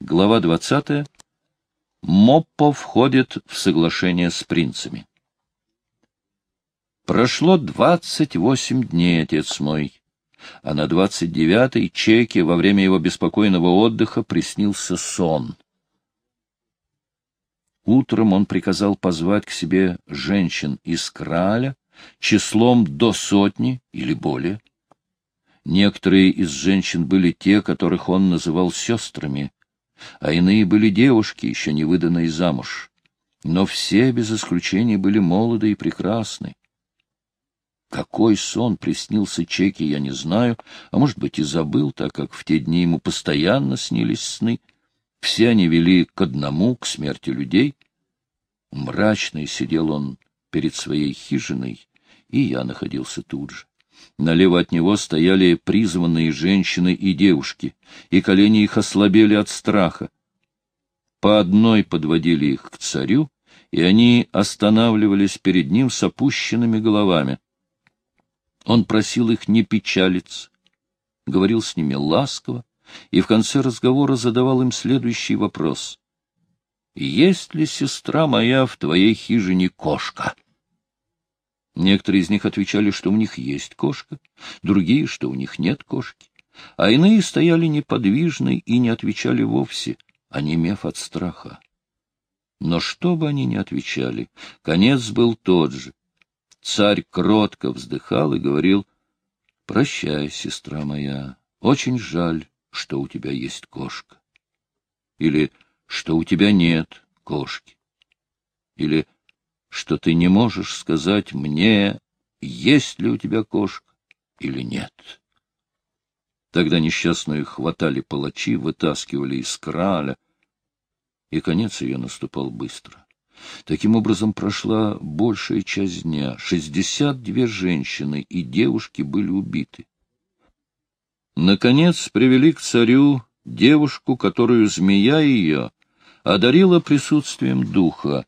Глава 20. Моппо входит в соглашение с принцами. Прошло двадцать восемь дней, отец мой, а на двадцать девятый Чеке во время его беспокойного отдыха приснился сон. Утром он приказал позвать к себе женщин из Краля числом до сотни или более. Некоторые из женщин были те, которых он называл сестрами, а иные были девушки, еще не выданные замуж. Но все, без исключения, были молоды и прекрасны. Какой сон приснился Чеки, я не знаю, а может быть и забыл, так как в те дни ему постоянно снились сны. Все они вели к одному, к смерти людей. Мрачный сидел он перед своей хижиной, и я находился тут же. Налево от него стояли призванные женщины и девушки, и колени их ослабели от страха. По одной подводили их к царю, и они останавливались перед ним с опущенными головами. Он просил их не печалиться, говорил с ними ласково, и в конце разговора задавал им следующий вопрос. «Есть ли, сестра моя, в твоей хижине кошка?» Некоторые из них отвечали, что у них есть кошка, другие, что у них нет кошки, а иные стояли неподвижны и не отвечали вовсе, онемев от страха. Но что бы они ни отвечали, конец был тот же. Царь кротко вздыхал и говорил, — Прощай, сестра моя, очень жаль, что у тебя есть кошка. Или что у тебя нет кошки. Или что ты не можешь сказать мне, есть ли у тебя кошка или нет. Тогда несчастную хватали палачи, вытаскивали из краля, и конец ее наступал быстро. Таким образом прошла большая часть дня. Шестьдесят две женщины и девушки были убиты. Наконец привели к царю девушку, которую змея ее одарила присутствием духа,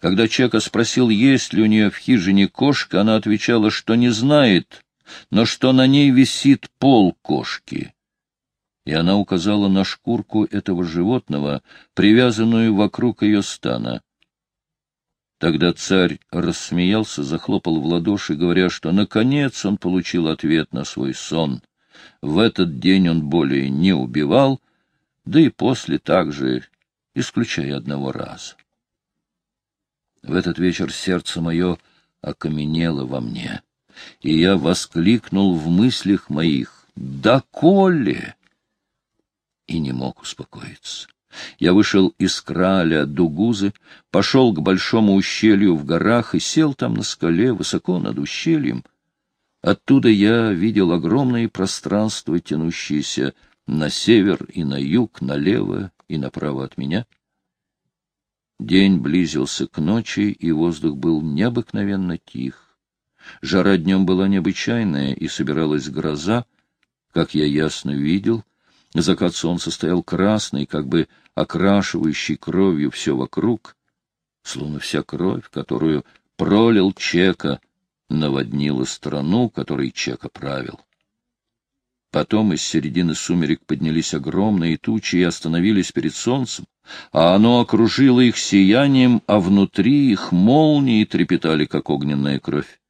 когда Чека спросил, есть ли у нее в хижине кошка, она отвечала, что не знает, но что на ней висит пол кошки. И она указала на шкурку этого животного, привязанную вокруг ее стана. Тогда царь рассмеялся, захлопал в ладоши, говоря, что наконец он получил ответ на свой сон. В этот день он более не убивал, да и после также, исключая одного раза. В этот вечер сердце мое окаменело во мне, и я воскликнул в мыслях моих «Да коле!» и не мог успокоиться. Я вышел из краля Дугузы, пошел к большому ущелью в горах и сел там на скале, высоко над ущельем. Оттуда я видел огромные пространства, тянущиеся на север и на юг, налево и направо от меня. День близился к ночи, и воздух был необыкновенно тих. Жара днем была необычайная, и собиралась гроза, как я ясно видел. Закат солнца стоял красный, как бы окрашивающий кровью все вокруг, словно вся кровь, которую пролил Чека, наводнила страну, которой Чека правил. Потом из середины сумерек поднялись огромные тучи и остановились перед солнцем, а оно окружило их сиянием, а внутри их молнии трепетали, как огненная кровь.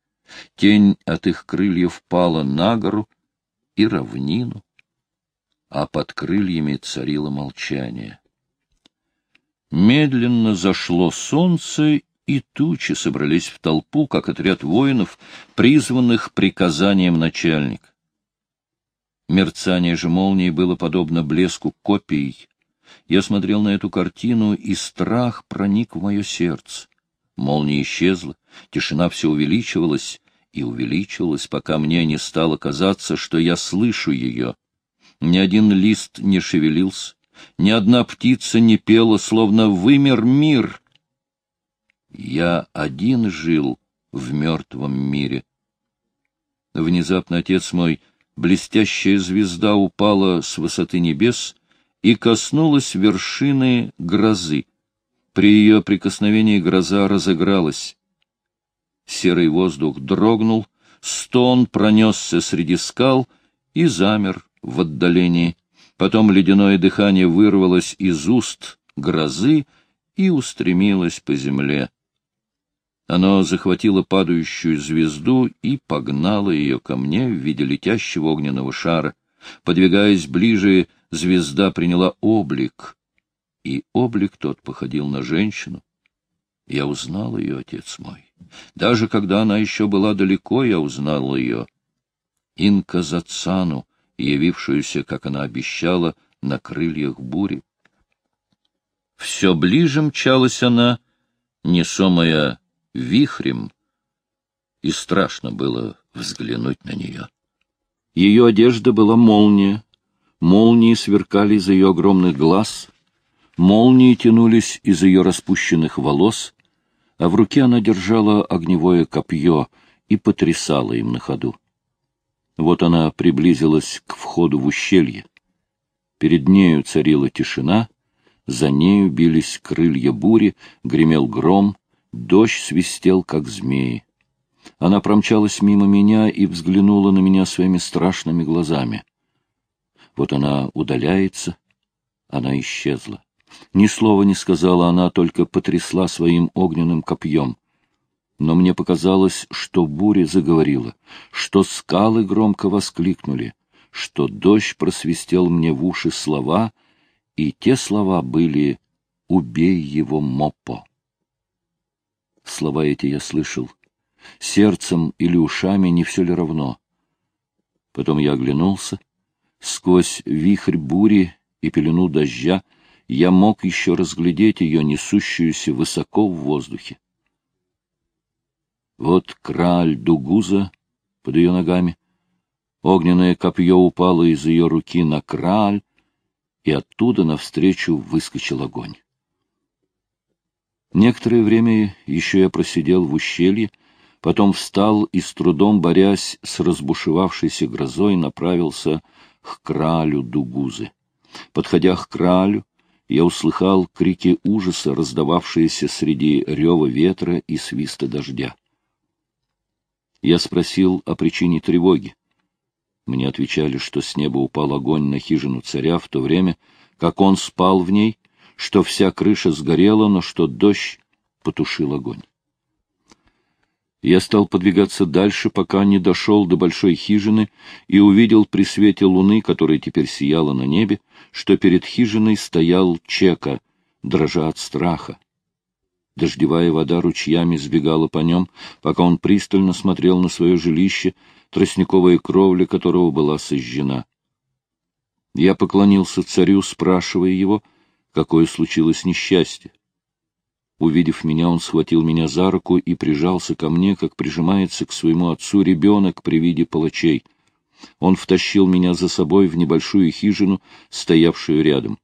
Тень от их крыльев пала на гору и равнину, а под крыльями царило молчание. Медленно зашло солнце, и тучи собрались в толпу, как отряд воинов, призванных приказанием начальника. Мерцание же молнии было подобно блеску копий. Я смотрел на эту картину, и страх проник в мое сердце. Молния исчезла, тишина все увеличивалась и увеличивалась, пока мне не стало казаться, что я слышу ее. Ни один лист не шевелился, ни одна птица не пела, словно вымер мир. Я один жил в мертвом мире. Внезапно отец мой блестящая звезда упала с высоты небес и коснулась вершины грозы. При ее прикосновении гроза разыгралась. Серый воздух дрогнул, стон пронесся среди скал и замер в отдалении. Потом ледяное дыхание вырвалось из уст грозы и устремилось по земле. Оно захватило падающую звезду и погнало ее ко мне в виде летящего огненного шара. Подвигаясь ближе, звезда приняла облик, и облик тот походил на женщину. Я узнал ее, отец мой. Даже когда она еще была далеко, я узнал ее. Инказацану, явившуюся, как она обещала, на крыльях бури. Все ближе мчалась она, несомая вихрем, и страшно было взглянуть на нее. Ее одежда была молния, молнии сверкали из ее огромных глаз, молнии тянулись из ее распущенных волос, а в руке она держала огневое копье и потрясала им на ходу. Вот она приблизилась к входу в ущелье. Перед нею царила тишина, за нею бились крылья бури, гремел гром, Дождь свистел, как змеи. Она промчалась мимо меня и взглянула на меня своими страшными глазами. Вот она удаляется, она исчезла. Ни слова не сказала она, только потрясла своим огненным копьем. Но мне показалось, что буря заговорила, что скалы громко воскликнули, что дождь просвистел мне в уши слова, и те слова были «Убей его, Моппо». Слова эти я слышал. Сердцем или ушами не все ли равно. Потом я оглянулся. Сквозь вихрь бури и пелену дождя я мог еще разглядеть ее, несущуюся высоко в воздухе. Вот краль Дугуза под ее ногами. Огненное копье упало из ее руки на краль, и оттуда навстречу выскочил огонь. Некоторое время еще я просидел в ущелье, потом встал и, с трудом борясь с разбушевавшейся грозой, направился к кралю Дугузы. Подходя к кралю, я услыхал крики ужаса, раздававшиеся среди рева ветра и свиста дождя. Я спросил о причине тревоги. Мне отвечали, что с неба упал огонь на хижину царя в то время, как он спал в ней, что вся крыша сгорела, но что дождь потушил огонь. Я стал подвигаться дальше, пока не дошел до большой хижины и увидел при свете луны, которая теперь сияла на небе, что перед хижиной стоял Чека, дрожа от страха. Дождевая вода ручьями сбегала по нем, пока он пристально смотрел на свое жилище, тростниковая кровля которого была сожжена. Я поклонился царю, спрашивая его — какое случилось несчастье. Увидев меня, он схватил меня за руку и прижался ко мне, как прижимается к своему отцу ребенок при виде палачей. Он втащил меня за собой в небольшую хижину, стоявшую рядом.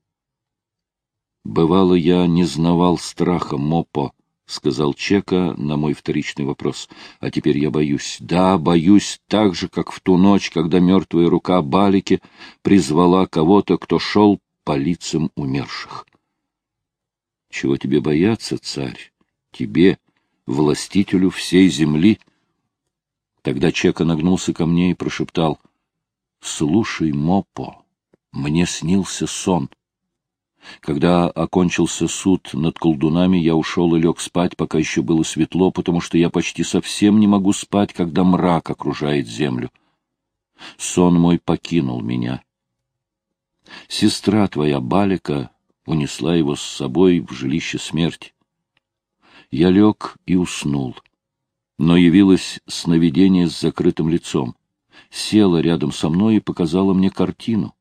«Бывало, я не знавал страха, Мопо», — сказал Чека на мой вторичный вопрос. «А теперь я боюсь. Да, боюсь так же, как в ту ночь, когда мертвая рука Балики призвала кого-то, кто шел по лицам умерших. Чего тебе бояться, царь? Тебе, властителю всей земли? Тогда Чека нагнулся ко мне и прошептал. — Слушай, Мопо, мне снился сон. Когда окончился суд над колдунами, я ушел и лег спать, пока еще было светло, потому что я почти совсем не могу спать, когда мрак окружает землю. Сон мой покинул меня. Сестра твоя Балика унесла его с собой в жилище смерти. Я лег и уснул, но явилось сновидение с закрытым лицом. Села рядом со мной и показала мне картину.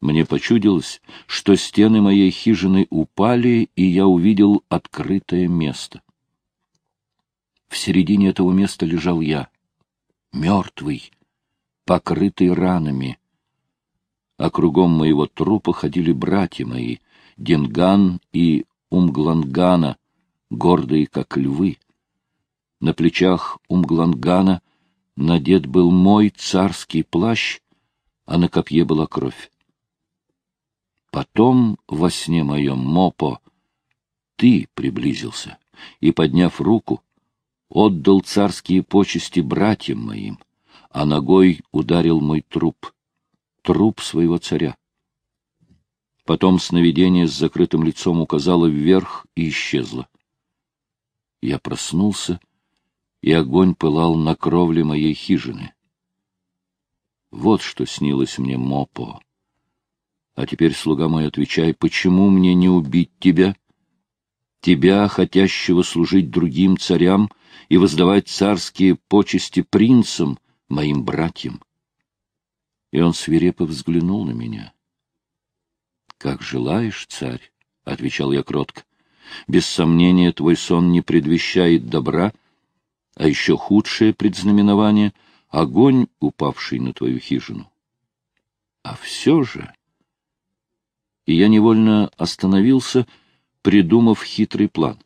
Мне почудилось, что стены моей хижины упали, и я увидел открытое место. В середине этого места лежал я, мертвый, покрытый ранами, а кругом моего трупа ходили братья мои, Денган и Умглангана, гордые как львы. На плечах Умглангана надет был мой царский плащ, а на копье была кровь. Потом во сне моем, Мопо, ты приблизился и, подняв руку, отдал царские почести братьям моим, а ногой ударил мой труп — труп своего царя. Потом сновидение с закрытым лицом указало вверх и исчезло. Я проснулся, и огонь пылал на кровле моей хижины. Вот что снилось мне, Мопо. А теперь, слуга мой, отвечай, почему мне не убить тебя? Тебя, хотящего служить другим царям и воздавать царские почести принцам, моим братьям. И он свирепо взглянул на меня. — Как желаешь, царь, — отвечал я кротко. — Без сомнения, твой сон не предвещает добра, а еще худшее предзнаменование — огонь, упавший на твою хижину. А все же... И я невольно остановился, придумав хитрый план.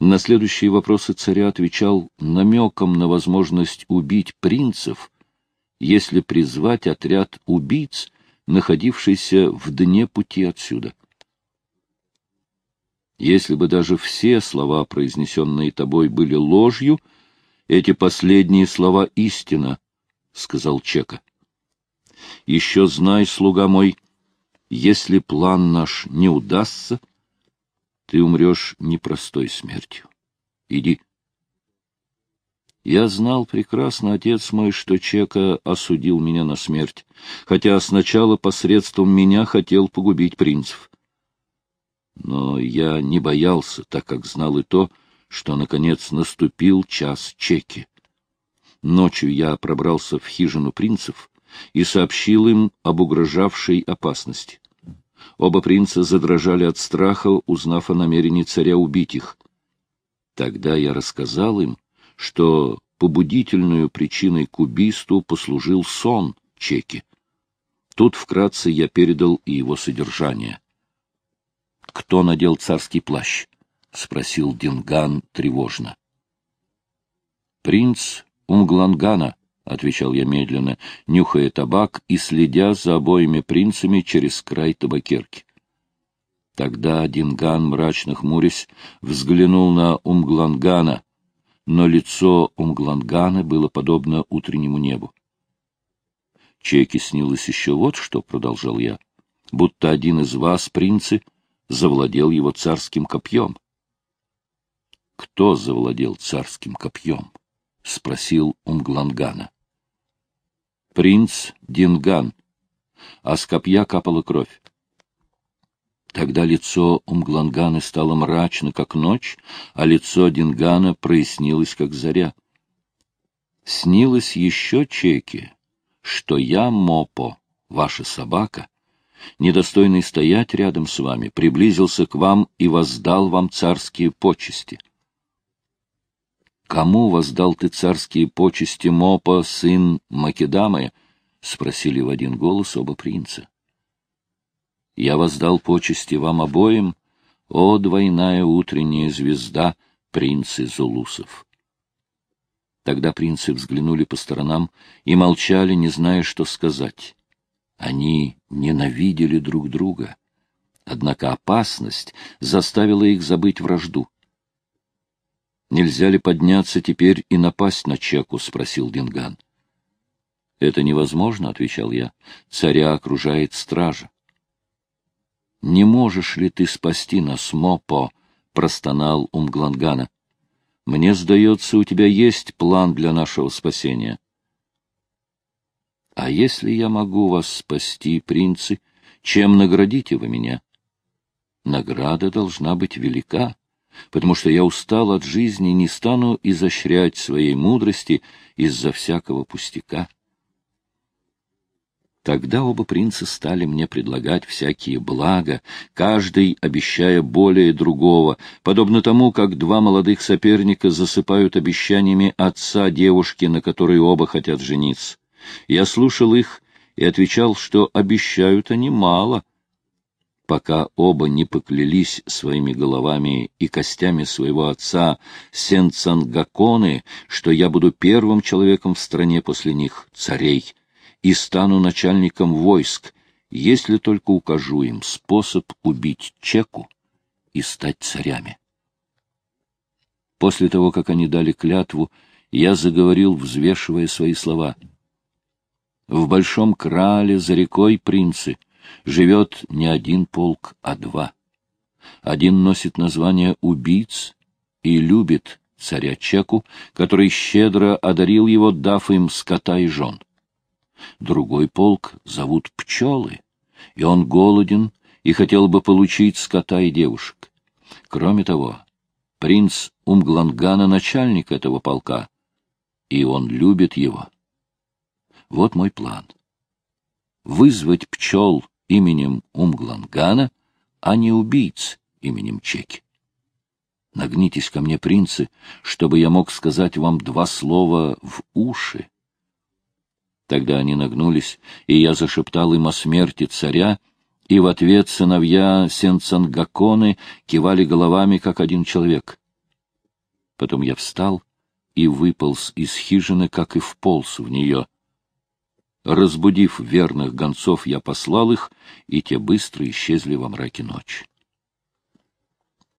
На следующие вопросы царя отвечал намеком на возможность убить принцев, если призвать отряд убийц, находившийся в дне пути отсюда. Если бы даже все слова, произнесенные тобой, были ложью, эти последние слова — истина, — сказал Чека. Еще знай, слуга мой, если план наш не удастся, ты умрешь непростой смертью. Иди. Я знал прекрасно, отец мой, что Чека осудил меня на смерть, хотя сначала посредством меня хотел погубить принцев. Но я не боялся, так как знал и то, что, наконец, наступил час Чеки. Ночью я пробрался в хижину принцев и сообщил им об угрожавшей опасности. Оба принца задрожали от страха, узнав о намерении царя убить их. Тогда я рассказал им, что побудительную причиной к убийству послужил сон Чеки. Тут вкратце я передал и его содержание. — Кто надел царский плащ? — спросил Динган тревожно. — Принц Умглангана, — отвечал я медленно, нюхая табак и следя за обоими принцами через край табакерки. Тогда Динган, мрачно хмурясь, взглянул на Умглангана, но лицо Умглангана было подобно утреннему небу. Чеки снилось еще вот что, — продолжал я, — будто один из вас, принцы, завладел его царским копьем. — Кто завладел царским копьем? — спросил Умглангана принц Динган, а с копья капала кровь. Тогда лицо Умглангана стало мрачно, как ночь, а лицо Дингана прояснилось, как заря. Снилось еще чеки, что я, Мопо, ваша собака, недостойный стоять рядом с вами, приблизился к вам и воздал вам царские почести. Кому воздал ты царские почести Мопа, сын Македамы? — спросили в один голос оба принца. — Я воздал почести вам обоим, о двойная утренняя звезда, принцы Зулусов. Тогда принцы взглянули по сторонам и молчали, не зная, что сказать. Они ненавидели друг друга. Однако опасность заставила их забыть вражду. Нельзя ли подняться теперь и напасть на Чеку? — спросил Динган. — Это невозможно, — отвечал я. — Царя окружает стража. — Не можешь ли ты спасти нас, Мопо? — простонал Умглангана. — Мне сдается, у тебя есть план для нашего спасения. — А если я могу вас спасти, принцы, чем наградите вы меня? Награда должна быть велика потому что я устал от жизни, не стану изощрять своей мудрости из-за всякого пустяка. Тогда оба принца стали мне предлагать всякие блага, каждый обещая более другого, подобно тому, как два молодых соперника засыпают обещаниями отца девушки, на которой оба хотят жениться. Я слушал их и отвечал, что обещают они мало, пока оба не поклялись своими головами и костями своего отца Сенцангаконы, что я буду первым человеком в стране после них, царей, и стану начальником войск, если только укажу им способ убить Чеку и стать царями. После того, как они дали клятву, я заговорил, взвешивая свои слова. В большом крале за рекой принцы — живет не один полк, а два. Один носит название убийц и любит царя Чеку, который щедро одарил его, дав им скота и жен. Другой полк зовут пчелы, и он голоден и хотел бы получить скота и девушек. Кроме того, принц Умглангана — начальник этого полка, и он любит его. Вот мой план. Вызвать пчел именем Умглангана, а не убийц именем Чеки. Нагнитесь ко мне, принцы, чтобы я мог сказать вам два слова в уши. Тогда они нагнулись, и я зашептал им о смерти царя, и в ответ сыновья Сенцангаконы кивали головами, как один человек. Потом я встал и выполз из хижины, как и вполз в нее. Разбудив верных гонцов, я послал их, и те быстро исчезли во мраке ночи.